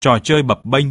Trò chơi bập bênh.